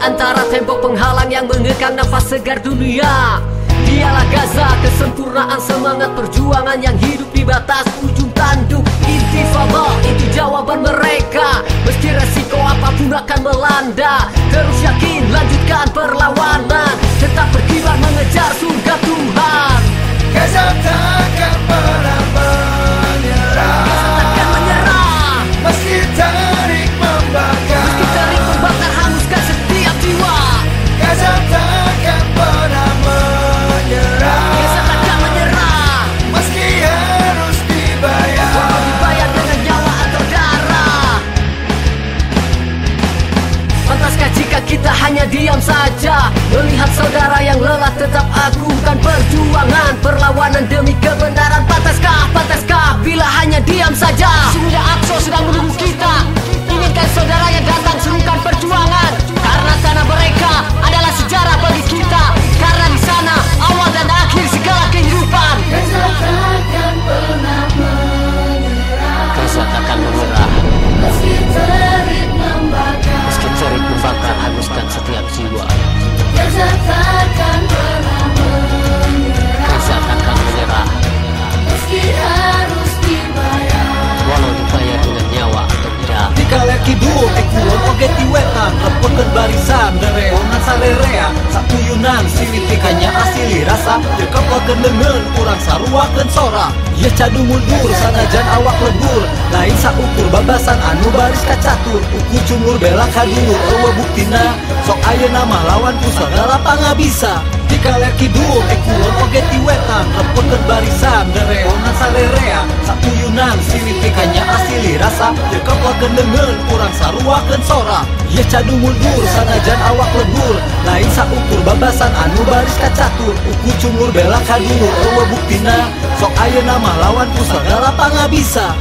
antara tembok penghalang yang mengekang nafas segar dunia. Dialah Gaza, kesempurnaan semangat perjuangan yang hidup di batas hanya diam saja. Melihat saudara yang lelah tetap Repekeun barisan, dereonan salerea Satu yunan, silitikannya asili rasa Jekepakeun leungeun, kurang saruakeun sora. Ye cadu mundur, sanajan awak lebur. Lain saukur babasan anu baris kacatur Uku cumur bela kadulur, eueuh buktina Sok ayeuna mah lawan ku sagala pangabisa di kaler kidul, ekulon oge ti wetan Repekeun barisan, dereonan salerea Satu yunan, silitikannya asili rasa. Jekepakeun leungeun, kurang saruakeun sora. Ye cadu mundur, sanajan awak lebur. Lain saukur babasan anu baris kacatur Uku cumur bela kadulur, eueuh buktina Sok ayeuna mah lawan ku sagala pangabisa